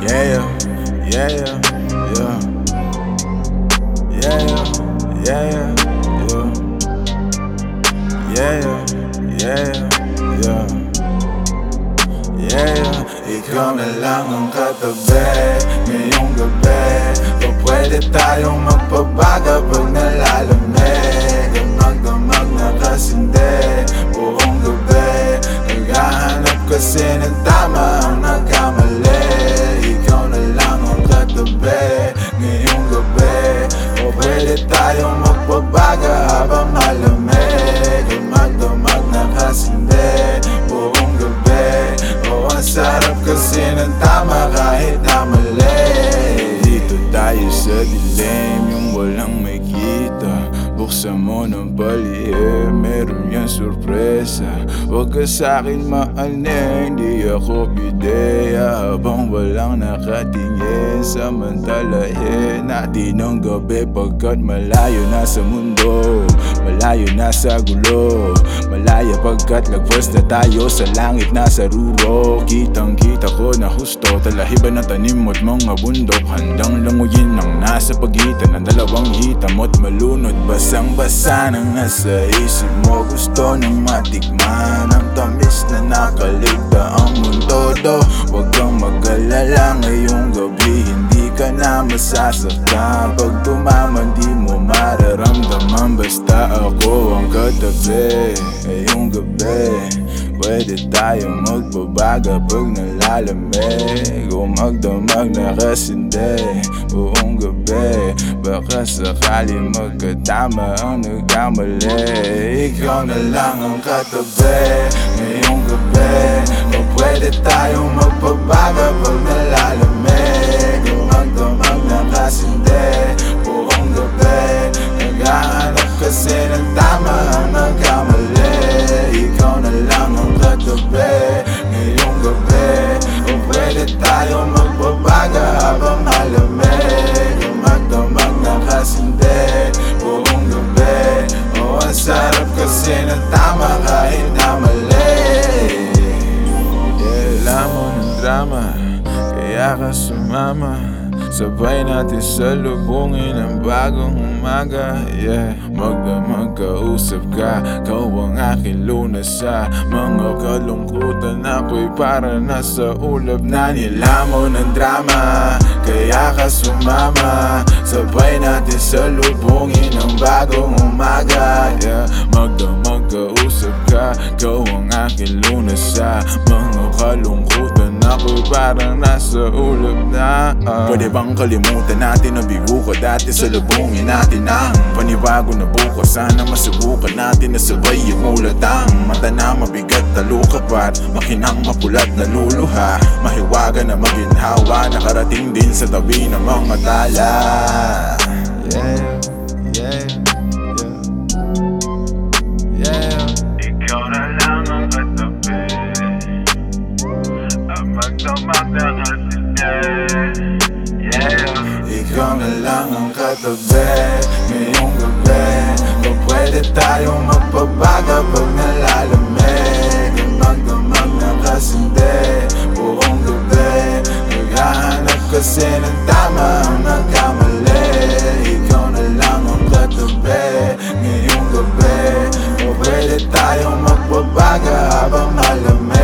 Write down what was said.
Yeah, yeah, yeah. Yeah, yeah, yeah. Yeah, yeah, yeah. Yeah, ikaw na lang ang katabi. Ngayong gabi. O pwede tayong magpabaga pag nalalamig. Ang magdamag na kasi ng tama kahit na mali Dito tayo sa dilim yung walang may kita Buksan mo ng palihim, meron yan sorpresa. Huwag ka sa'kin maaning, di ako pideya Habang walang nakatingin, samantalahin Natin ang gabi pagkat malayo na sa mundo Malayo na sa gulo. Malaya pagkat lagpas na tayo sa langit na sa ruro Kitang kita ko na husto Talahiban na tanim mo't mga bundok. Handang languyin ang nasa pagitan ng dalawang hitam at malunod. Basang basa nang nasa isip mo Gusto nang matikman Ang tamis na nakaligta ang mundo. Do Huwag kang mag-alala ngayong gabi. Hindi ka na masasaktan Pag tumaman di mo mararamdaman Basta ako ang katabi. Ngayong gabi Pwede tayong magbabaga pag nalalamig O magdamag na kasindi Buong gabi Baka sakali magkatama ang nagkamali. Ikaw na lang ang katabi Ngayong gabi kasi ng tama ang nagkamali Ikaw na lang ang katabi Ngayong gabi O pwede tayong magbabaga habang malamig O magdamag na kasindi Buong gabi O ang sarap kasi ng tama kahit na mali alam mo ng drama Kaya ka sumama Sabay natin sa lubungin ang bagong umaga Yeah, magdamag kausap ka Kau ang aking lunas sa Mga kalungkutan. Ako'y para nasa ulap na nilamon ng drama Kaya ka sumama. Sabay natin sa lubungin ang bagong umaga Yeah, magdamag kausap ka Kau ang aking lunas sa Mga kalungkutan. Ako'y parang nasa ulap na ah. Pwede bang kalimutan natin na bigo ka dati sa lubungin natin ang Panibago na bukas Sana masubukan natin na sabay yung ulat ang Mata na mabigat na lukapat Makinang mapulat na luluha. Mahiwaga na maginhawa Nakarating din sa tabi ng mga tala. Yeah, yeah, yeah Yeah Ikaw na lang ang katabi. Ang magdamag na kasindi Yeah ikaw na lang ang katabi Ngayong gabi Pa pwede tayong magpabaga Pag nalalamig Ang magdamag na kasindi Buong gabi Naghahanap kasi ng tama Ang nagkamali Ikaw na lang ang katabi Ngayong gabi Pa pwede tayong magpabaga Habang malamig